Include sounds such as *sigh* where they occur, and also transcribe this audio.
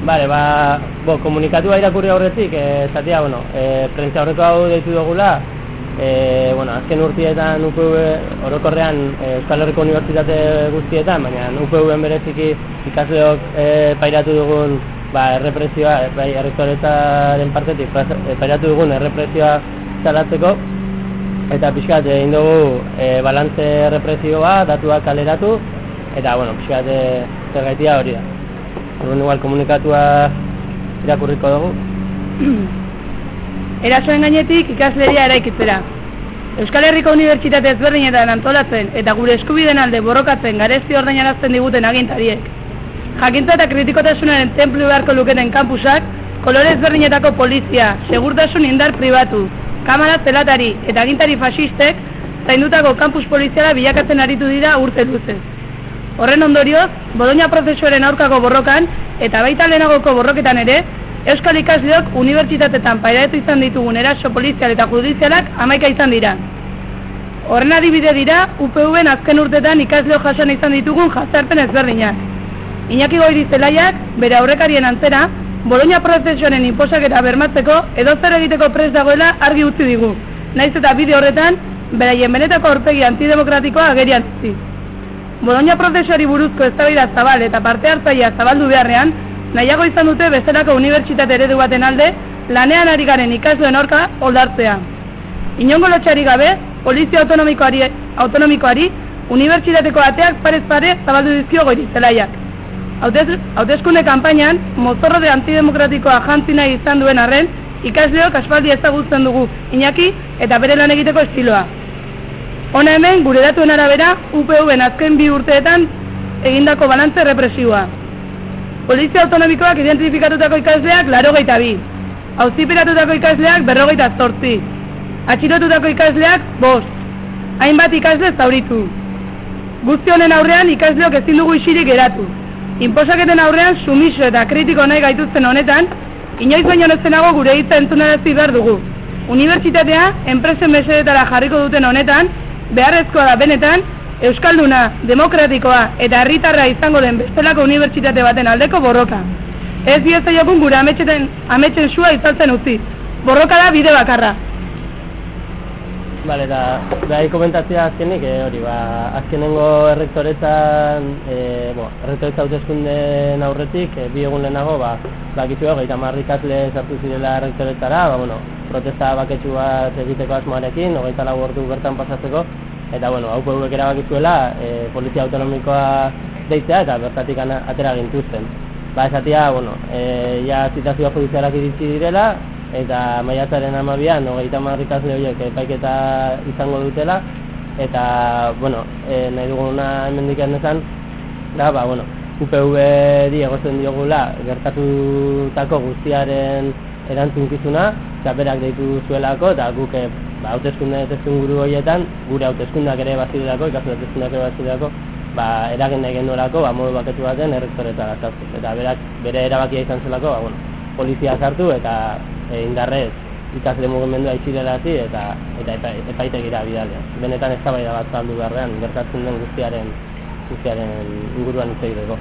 Bale, ba, bo, komunikatua irakurri aurretik, e, zatia, bueno, e, prentza horreko hau deitu dugula, e, bueno, azken urtietan UPV orokorrean e, Euskal Herriko Unibertsitate guztietan, baina UPV-en bereziki ikasleok e, pairatu dugun ba, errepresioa, e, bai, errektoretaren partetik, e, pairatu dugun errepresioa zalatzeko, eta pixkat egin dugu e, balantze errepresioa, datuak kaleratu, eta, bueno, pixkat e, zer gaitia hori da. Orduan igual komunikatua irakurriko dugu. *clears throat* Erasoen gainetik ikasleria eraikitzera. Euskal Herriko Unibertsitate ezberdinetan antolatzen eta gure eskubiden alde borrokatzen garezti ordeinarazten diguten agintariek. Jakintza eta kritikotasunaren templu beharko luketen kampusak, kolore ezberdinetako polizia, segurtasun indar pribatu, kamara zelatari eta agintari fasistek, zaindutako kampus poliziala bilakatzen aritu dira urte duzez. Horren ondorioz, Bologna prozesuaren aurkako borrokan eta baita lehenagoko borroketan ere, Euskal ikasleok unibertsitatetan pairatu izan ditugun eraso polizial eta judizialak amaika izan dira. Horren adibide dira, UPV-en azken urtetan ikasleo jasan izan ditugun jazarpen ezberdinak. Iñaki goiri zelaiak, bere aurrekarien antzera, Bologna prozesuaren inposaketa bermatzeko edo zer egiteko prest dagoela argi utzi digu. Naiz eta bide horretan, beraien benetako aurpegi antidemokratikoa agerian zi. Bologna prozesuari buruzko eztabaida zabal eta parte hartzaia zabaldu beharrean, nahiago izan dute bezalako unibertsitate eredu baten alde, lanean ari garen ikasluen orka oldartzea. Inongo lotxari gabe, polizia autonomikoari, autonomikoari unibertsitateko ateak parez pare zabaldu dizkio goiri zelaiak. Hautezkunde kanpainan, mozorro de antidemokratikoa jantzina izan duen arren, ikasleok aspaldi ezagutzen dugu Iñaki eta bere lan egiteko estiloa. Hona hemen, gure datuen arabera, UPV-en azken bi urteetan egindako balantze represioa. Polizia autonomikoak identifikatutako ikasleak laro gaita bi. Hauzipiratutako ikasleak berrogeita zortzi. Atxirotutako ikasleak bost. Hainbat ikasle zauritu. Guzti honen aurrean ikasleok ezin dugu isirik geratu. Inposaketen aurrean sumiso eta kritiko nahi gaituzten honetan, inoiz baino nezenago gure hitza entzunarazi behar dugu. Unibertsitatea, enpresen mesedetara jarriko duten honetan, beharrezkoa da benetan, Euskalduna, demokratikoa eta herritarra izango den bestelako unibertsitate baten aldeko borroka. Ez diezta jokun gure ametxeten, ametxen sua izaltzen utzi. Borroka da bide bakarra. Bale, eta behar komentatzea azkenik, eh, hori, ba, azkenengo errektoretan, eh, bo, errektoretza hautezkunden aurretik, eh, bi egun lehenago, ba, bakizu ego, eta marrikazle sartu zirela errektoretara, ba, bueno, protesta baketsu bat egiteko asmoarekin, hogeita lagu ordu bertan pasatzeko, eta, bueno, hau peurek erabakizuela, e, polizia autonomikoa deitzea, eta bertatik atera gintuzten. Ba, esatia, bueno, e, ja zitazioa judizialak iritsi direla, eta maiatzaren amabian, hogeita marrikazle horiek epaiketa izango dutela, eta, bueno, e, nahi duguna hemendik esan, da, ba, bueno, UPV di egotzen diogula gertatutako guztiaren erantzunkizuna, eta berak deitu zuelako, eta guk e, ba, hautezkunde testun guru horietan, gure hautezkundak ere bazirelako, ikasu hautezkundak ere bazirelako, ba, eragin nahi genuelako, ba, modu baketu baten errektoreta gaztaztu. Eta berak bere erabakia izan zelako, ba, bueno, polizia sartu eta e, indarrez ikasle mugimendua itxirelazi eta eta epaitegira bidalea. Benetan eztabaida bat saldu beharrean gertatzen den guztiaren guztiaren inguruan hitz egiteko.